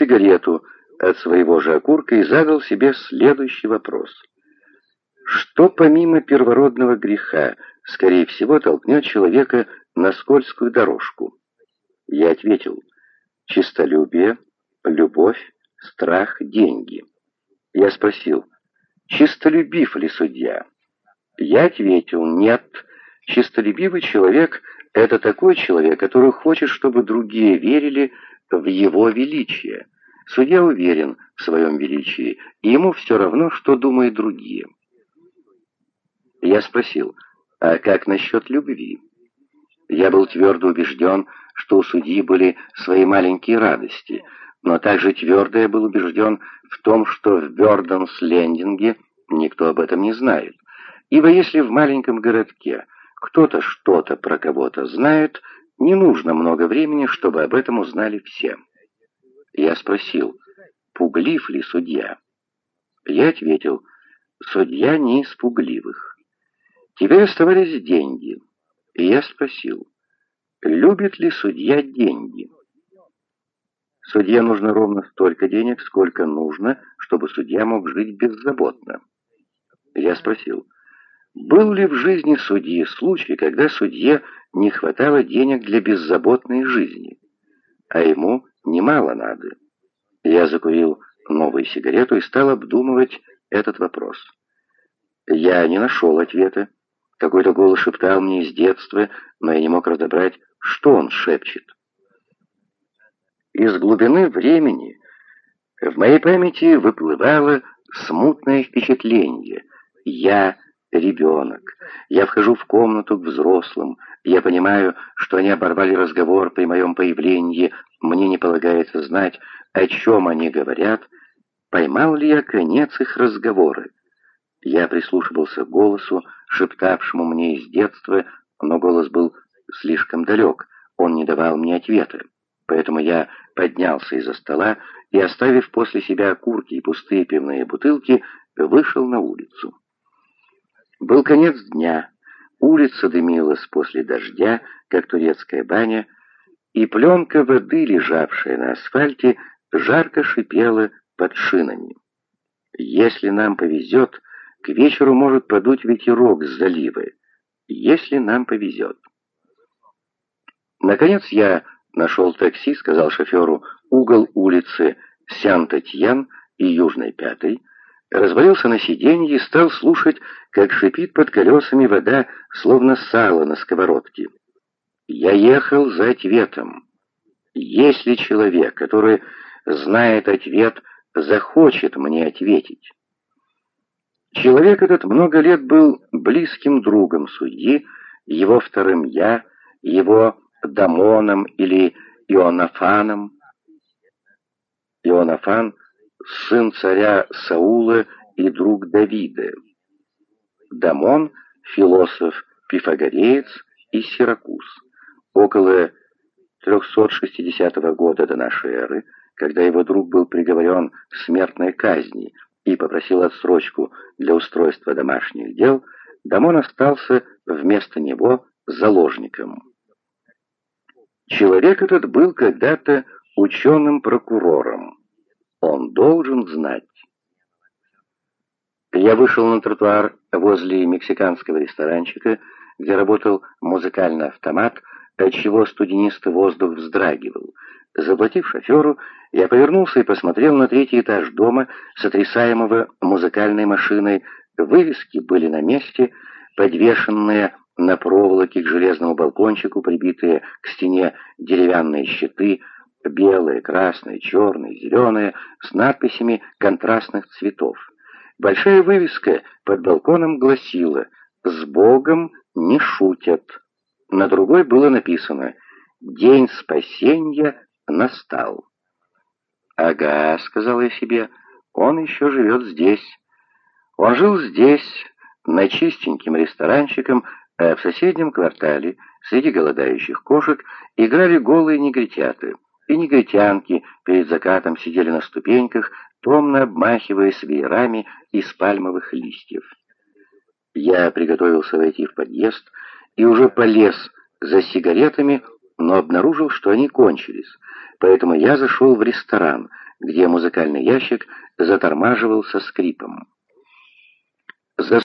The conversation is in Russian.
сигарету от своего же окурка и задал себе следующий вопрос. Что помимо первородного греха, скорее всего, толкнет человека на скользкую дорожку? Я ответил, чистолюбие, любовь, страх, деньги. Я спросил, чистолюбив ли судья? Я ответил, нет, чистолюбивый человек — это такой человек, который хочет, чтобы другие верили в его величие. Судья уверен в своем величии, и ему все равно, что думают другие. Я спросил, а как насчет любви? Я был твердо убежден, что у судьи были свои маленькие радости, но также твердо я был убежден в том, что в Бёрденс-Лендинге никто об этом не знает. Ибо если в маленьком городке кто-то что-то про кого-то знает, не нужно много времени, чтобы об этом узнали все. Я спросил, пуглив ли судья? Я ответил, судья не из пугливых. Теперь оставались деньги. И я спросил, любит ли судья деньги? Судье нужно ровно столько денег, сколько нужно, чтобы судья мог жить беззаботно. Я спросил, был ли в жизни судьи случай, когда судье не хватало денег для беззаботной жизни, а ему немало надо? Я закурил новую сигарету и стал обдумывать этот вопрос. Я не нашел ответа. Какой-то голос шептал мне из детства, но я не мог разобрать, что он шепчет. Из глубины времени в моей памяти выплывало смутное впечатление. Я ребенок. Я вхожу в комнату к взрослым. Я понимаю, что они оборвали разговор при моем появлении. Мне не полагается знать, о чем они говорят. Поймал ли я конец их разговора? Я прислушивался к голосу, шептавшему мне из детства, но голос был слишком далек. Он не давал мне ответа. Поэтому я поднялся из-за стола и, оставив после себя окурки и пустые пивные бутылки, вышел на улицу. Был конец дня, улица дымилась после дождя, как турецкая баня, и пленка воды, лежавшая на асфальте, жарко шипела под шинами. Если нам повезет, к вечеру может подуть ветерок с залива, если нам повезет. Наконец я нашел такси, сказал шоферу, угол улицы Сян-Татьян и Южной Пятой, развалился на сиденье и стал слушать, как шипит под колесами вода, словно сало на сковородке. Я ехал за ответом. Если человек, который знает ответ, захочет мне ответить. Человек этот много лет был близким другом судьи, его вторым «я», его Дамоном или Ионафаном. Ионафан сын царя Саула и друг Давида. Дамон — философ-пифагореец из Сиракуз. Около 360 года до нашей эры, когда его друг был приговорен к смертной казни и попросил отсрочку для устройства домашних дел, Дамон остался вместо него заложником. Человек этот был когда-то ученым-прокурором. Он должен знать. Я вышел на тротуар возле мексиканского ресторанчика, где работал музыкальный автомат, отчего студенистый воздух вздрагивал. Заплатив шоферу, я повернулся и посмотрел на третий этаж дома, сотрясаемого музыкальной машиной. Вывески были на месте, подвешенные на проволоке к железному балкончику, прибитые к стене деревянные щиты — белые, красные, черные, зеленые, с надписями контрастных цветов. Большая вывеска под балконом гласила «С Богом не шутят». На другой было написано «День спасения настал». «Ага», — сказал я себе, — «он еще живет здесь». Он жил здесь, на чистеньким ресторанчиком, а в соседнем квартале, среди голодающих кошек, играли голые негритяты — и негритянки перед закатом сидели на ступеньках, томно обмахиваясь веерами из пальмовых листьев. Я приготовился войти в подъезд и уже полез за сигаретами, но обнаружил, что они кончились. Поэтому я зашел в ресторан, где музыкальный ящик затормаживал со скрипом.